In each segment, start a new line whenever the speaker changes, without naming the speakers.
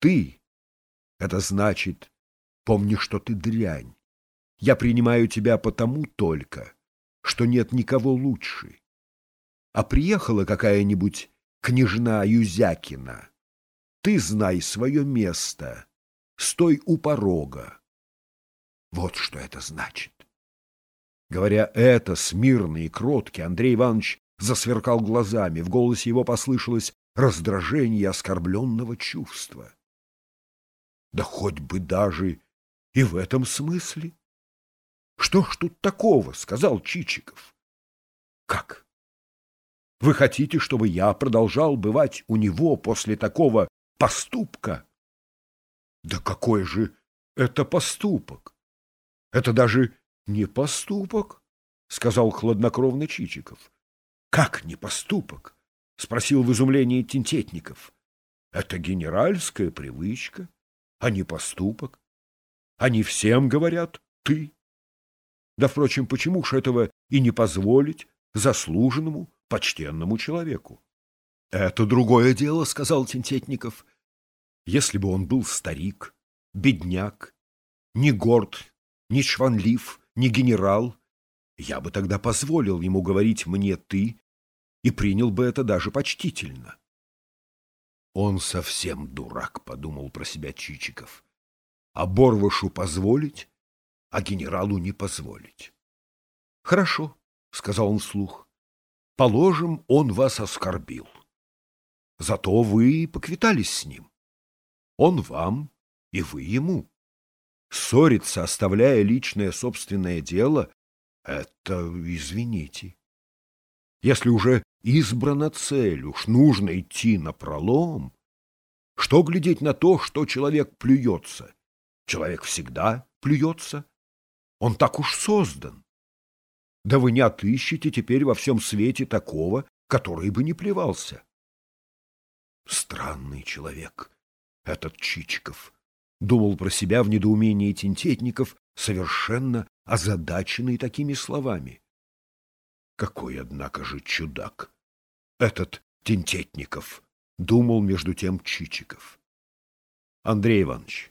Ты — это значит, помни, что ты дрянь. Я принимаю тебя потому только, что нет никого лучше. А приехала какая-нибудь княжна Юзякина. Ты знай свое место, стой у порога. Вот что это значит. Говоря это, смирный и кроткий, Андрей Иванович засверкал глазами, в голосе его послышалось раздражение оскорбленного чувства. Да хоть бы даже и в этом смысле. Что ж тут такого, сказал Чичиков. Как? Вы хотите, чтобы я продолжал бывать у него после такого поступка? Да какой же это поступок? Это даже не поступок, сказал хладнокровно Чичиков. Как не поступок? спросил в изумлении Тинтетников. Это генеральская привычка, а не поступок. Они всем говорят «ты». Да, впрочем, почему ж этого и не позволить заслуженному, почтенному человеку? — Это другое дело, — сказал Тинтетников. Если бы он был старик, бедняк, не горд, не шванлив, не генерал, я бы тогда позволил ему говорить мне «ты» и принял бы это даже почтительно. Он совсем дурак, — подумал про себя Чичиков. А Борвашу позволить, а генералу не позволить. — Хорошо, — сказал он вслух. — Положим, он вас оскорбил. Зато вы поквитались с ним. Он вам, и вы ему. Ссориться, оставляя личное собственное дело, — это, извините. Если уже избрана цель, уж нужно идти на пролом, что глядеть на то, что человек плюется? Человек всегда плюется. Он так уж создан. Да вы не отыщете теперь во всем свете такого, который бы не плевался. Странный человек, этот Чичиков, думал про себя в недоумении Тинтетников, совершенно озадаченный такими словами. Какой, однако же, чудак! Этот Тинтетников, думал между тем Чичиков. Андрей Иванович,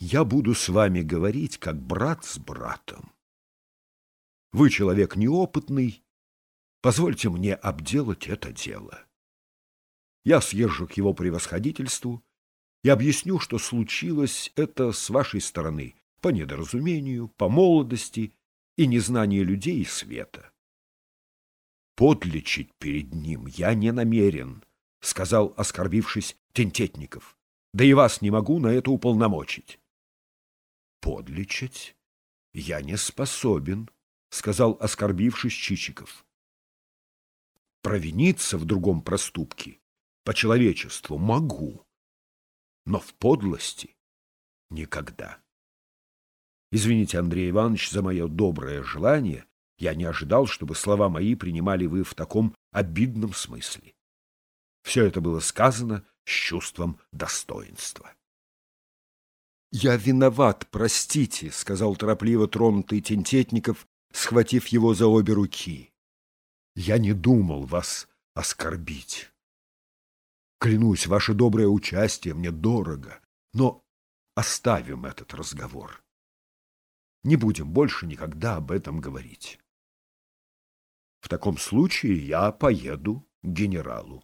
я буду с вами говорить, как брат с братом. Вы человек неопытный, позвольте мне обделать это дело. Я съезжу к его превосходительству и объясню, что случилось это с вашей стороны по недоразумению, по молодости и незнанию людей и света. Подлечить перед ним я не намерен, — сказал, оскорбившись, Тентетников. Да и вас не могу на это уполномочить. Подлечить я не способен, сказал, оскорбившись Чичиков. Провиниться в другом проступке по человечеству могу, но в подлости никогда. Извините, Андрей Иванович, за мое доброе желание. Я не ожидал, чтобы слова мои принимали вы в таком обидном смысле. Все это было сказано с чувством достоинства. «Я виноват, простите», — сказал торопливо тронутый Тентетников, схватив его за обе руки. «Я не думал вас оскорбить. Клянусь, ваше доброе участие мне дорого, но оставим этот разговор. Не будем больше никогда об этом говорить. В таком случае я поеду к генералу.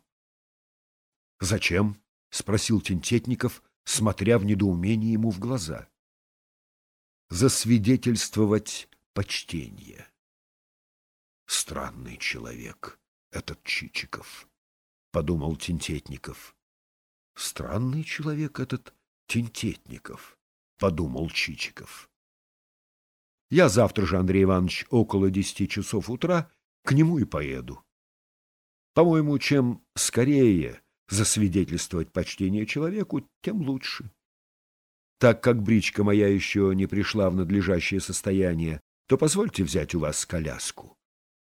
— Зачем? — спросил Тентетников, смотря в недоумении ему в глаза. — Засвидетельствовать почтение. Странный человек этот Чичиков, — подумал Тинтетников. Странный человек этот Тинтетников, — подумал Чичиков. Я завтра же, Андрей Иванович, около десяти часов утра к нему и поеду. По-моему, чем скорее засвидетельствовать почтение человеку, тем лучше. Так как бричка моя еще не пришла в надлежащее состояние, то позвольте взять у вас коляску.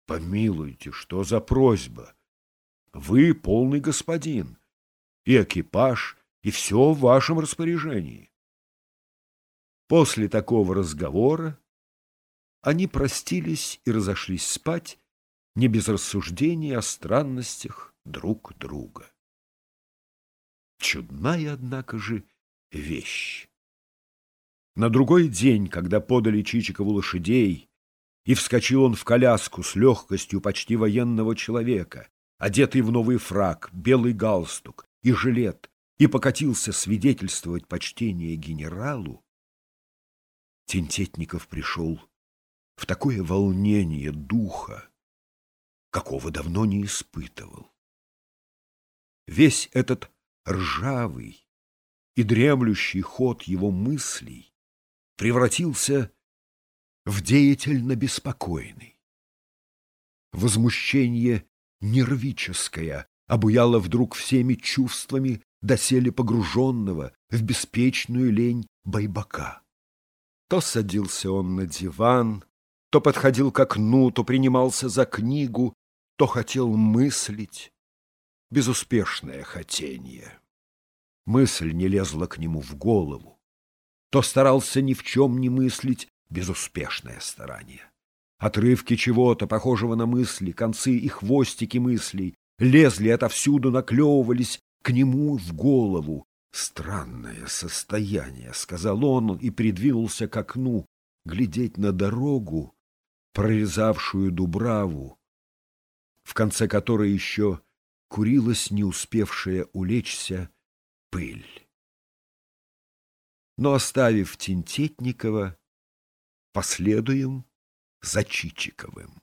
Помилуйте, что за просьба? Вы полный господин, и экипаж, и все в вашем распоряжении. После такого разговора они простились и разошлись спать, не без рассуждений о странностях друг друга. Чудная, однако же, вещь. На другой день, когда подали Чичикову лошадей, и вскочил он в коляску с легкостью почти военного человека, одетый в новый фраг, белый галстук и жилет, и покатился свидетельствовать почтение генералу, Тентетников пришел в такое волнение духа, какого давно не испытывал. Весь этот ржавый и дремлющий ход его мыслей превратился в деятельно беспокойный. Возмущение нервическое обуяло вдруг всеми чувствами доселе погруженного в беспечную лень байбака. То садился он на диван, то подходил к окну, то принимался за книгу, то хотел мыслить. Безуспешное хотение. Мысль не лезла к нему в голову. То старался ни в чем не мыслить, безуспешное старание. Отрывки чего-то, похожего на мысли, концы и хвостики мыслей, лезли отовсюду, наклевывались к нему в голову. «Странное состояние», — сказал он и придвинулся к окну, глядеть на дорогу, прорезавшую Дубраву, в конце которой еще курилась не успевшая улечься пыль. Но, оставив Тинтетникова, последуем за Чичиковым.